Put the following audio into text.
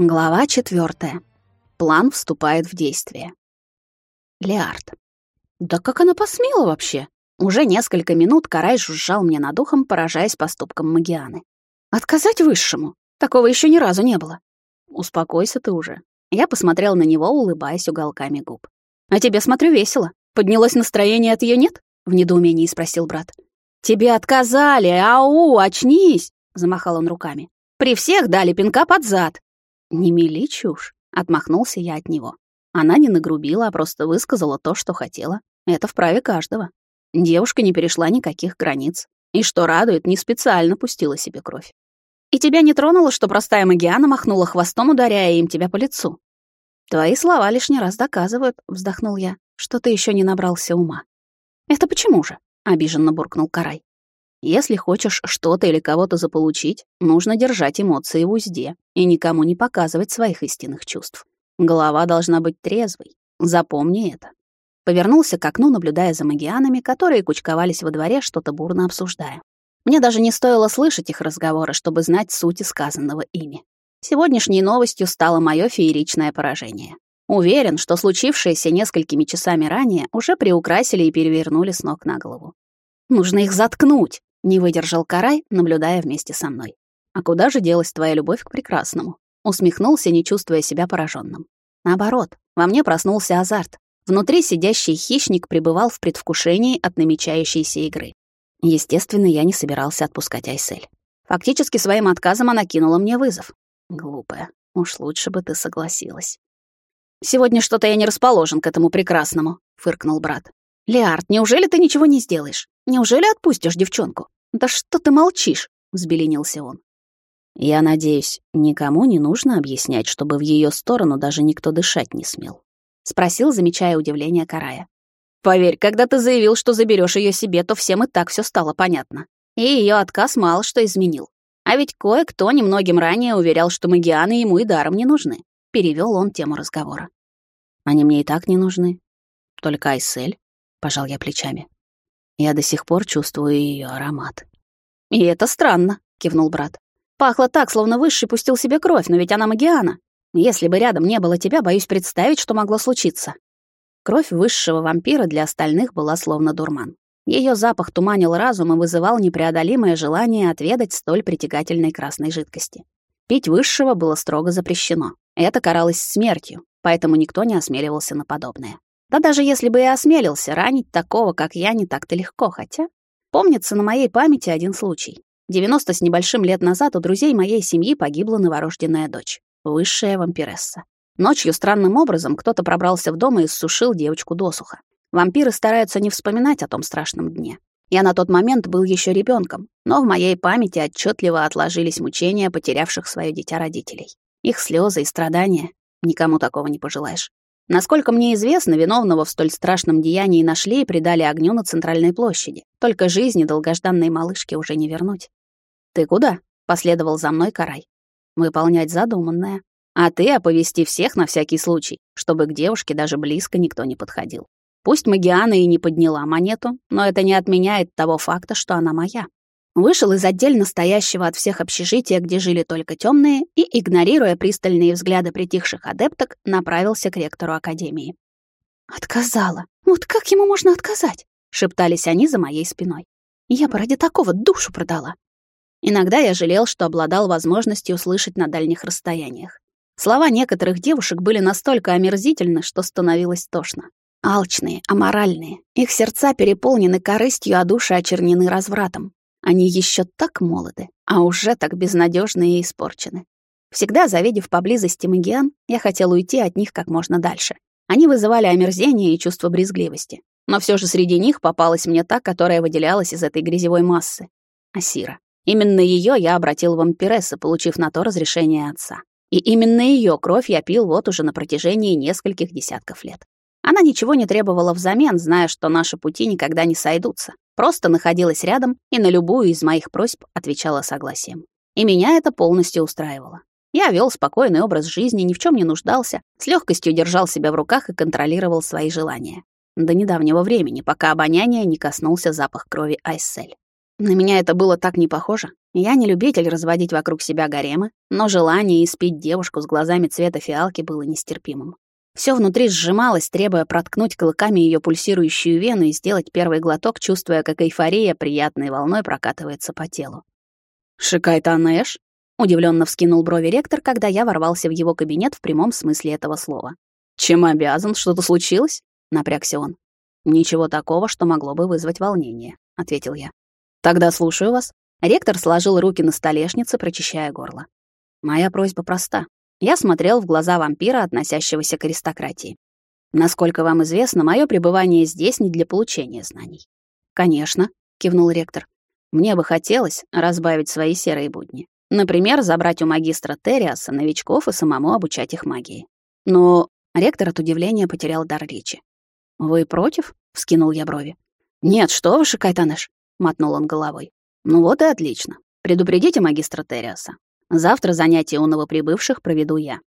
Глава четвертая. План вступает в действие. Леард. Да как она посмела вообще? Уже несколько минут Карай жужжал мне над ухом, поражаясь поступкам Магианы. Отказать высшему? Такого еще ни разу не было. Успокойся ты уже. Я посмотрел на него, улыбаясь уголками губ. А тебе, смотрю, весело. Поднялось настроение от ее нет? В недоумении спросил брат. Тебе отказали, ау, очнись! Замахал он руками. При всех дали пинка под зад. «Не мели чушь», — отмахнулся я от него. Она не нагрубила, а просто высказала то, что хотела. Это вправе каждого. Девушка не перешла никаких границ. И что радует, не специально пустила себе кровь. И тебя не тронуло, что простая Магиана махнула хвостом, ударяя им тебя по лицу? Твои слова лишний раз доказывают, вздохнул я, что ты еще не набрался ума. Это почему же? обиженно буркнул Карай. Если хочешь что-то или кого-то заполучить, нужно держать эмоции в узде и никому не показывать своих истинных чувств. Голова должна быть трезвой. Запомни это. Повернулся к окну, наблюдая за магианами, которые кучковались во дворе, что-то бурно обсуждая. Мне даже не стоило слышать их разговоры, чтобы знать суть сказанного ими. Сегодняшней новостью стало мое фееричное поражение. Уверен, что случившееся несколькими часами ранее уже приукрасили и перевернули с ног на голову. Нужно их заткнуть. Не выдержал Карай, наблюдая вместе со мной. «А куда же делась твоя любовь к прекрасному?» Усмехнулся, не чувствуя себя пораженным. Наоборот, во мне проснулся азарт. Внутри сидящий хищник пребывал в предвкушении от намечающейся игры. Естественно, я не собирался отпускать Айсель. Фактически своим отказом она кинула мне вызов. Глупая, уж лучше бы ты согласилась. «Сегодня что-то я не расположен к этому прекрасному», — фыркнул брат. «Леард, неужели ты ничего не сделаешь? Неужели отпустишь девчонку? Да что ты молчишь?» — взбеленился он. «Я надеюсь, никому не нужно объяснять, чтобы в ее сторону даже никто дышать не смел?» — спросил, замечая удивление Карая. «Поверь, когда ты заявил, что заберешь ее себе, то всем и так все стало понятно. И ее отказ мало что изменил. А ведь кое-кто немногим ранее уверял, что магианы ему и даром не нужны. Перевел он тему разговора. Они мне и так не нужны. Только Айсель. — пожал я плечами. «Я до сих пор чувствую ее аромат». «И это странно», — кивнул брат. «Пахло так, словно Высший пустил себе кровь, но ведь она Магиана. Если бы рядом не было тебя, боюсь представить, что могло случиться». Кровь высшего вампира для остальных была словно дурман. Ее запах туманил разум и вызывал непреодолимое желание отведать столь притягательной красной жидкости. Пить высшего было строго запрещено. Это каралось смертью, поэтому никто не осмеливался на подобное. Да даже если бы и осмелился, ранить такого, как я, не так-то легко, хотя... Помнится на моей памяти один случай. 90 с небольшим лет назад у друзей моей семьи погибла новорожденная дочь, высшая вампиресса. Ночью странным образом кто-то пробрался в дом и иссушил девочку досуха. Вампиры стараются не вспоминать о том страшном дне. Я на тот момент был еще ребенком, но в моей памяти отчетливо отложились мучения потерявших свое дитя родителей. Их слезы и страдания. Никому такого не пожелаешь. Насколько мне известно, виновного в столь страшном деянии нашли и предали огню на центральной площади. Только жизни долгожданной малышки уже не вернуть. «Ты куда?» — последовал за мной Карай. «Выполнять задуманное. А ты оповести всех на всякий случай, чтобы к девушке даже близко никто не подходил. Пусть Магиана и не подняла монету, но это не отменяет того факта, что она моя. Вышел из отдельно стоящего от всех общежития, где жили только темные, и, игнорируя пристальные взгляды притихших адепток, направился к ректору академии. «Отказала. Вот как ему можно отказать?» — шептались они за моей спиной. «Я бы ради такого душу продала». Иногда я жалел, что обладал возможностью слышать на дальних расстояниях. Слова некоторых девушек были настолько омерзительны, что становилось тошно. Алчные, аморальные. Их сердца переполнены корыстью, а души очернены развратом. Они еще так молоды, а уже так безнадежны и испорчены. Всегда, завидев поблизости магиан, я хотел уйти от них как можно дальше. Они вызывали омерзение и чувство брезгливости. Но все же среди них попалась мне та, которая выделялась из этой грязевой массы. Асира. Именно ее я обратил в вампиресса, получив на то разрешение отца. И именно ее кровь я пил вот уже на протяжении нескольких десятков лет. Она ничего не требовала взамен, зная, что наши пути никогда не сойдутся. Просто находилась рядом и на любую из моих просьб отвечала согласием. И меня это полностью устраивало. Я вел спокойный образ жизни, ни в чем не нуждался, с легкостью держал себя в руках и контролировал свои желания. До недавнего времени, пока обоняние не коснулся запах крови Айсель. На меня это было так не похоже. Я не любитель разводить вокруг себя гаремы, но желание испить девушку с глазами цвета фиалки было нестерпимым. Все внутри сжималось, требуя проткнуть клыками ее пульсирующую вену и сделать первый глоток, чувствуя, как эйфория приятной волной прокатывается по телу. «Шикайта Нэш?» — удивленно вскинул брови ректор, когда я ворвался в его кабинет в прямом смысле этого слова. «Чем обязан? Что-то случилось?» — напрягся он. «Ничего такого, что могло бы вызвать волнение», — ответил я. «Тогда слушаю вас». Ректор сложил руки на столешнице, прочищая горло. «Моя просьба проста. Я смотрел в глаза вампира, относящегося к аристократии. Насколько вам известно, мое пребывание здесь не для получения знаний. Конечно, кивнул ректор. Мне бы хотелось разбавить свои серые будни. Например, забрать у магистра Териаса новичков и самому обучать их магии. Но ректор от удивления потерял дар речи. «Вы против?» — вскинул я брови. «Нет, что вы, Шикайтаныш!» — мотнул он головой. «Ну вот и отлично. Предупредите магистра Териаса. Завтра занятия у новоприбывших проведу я.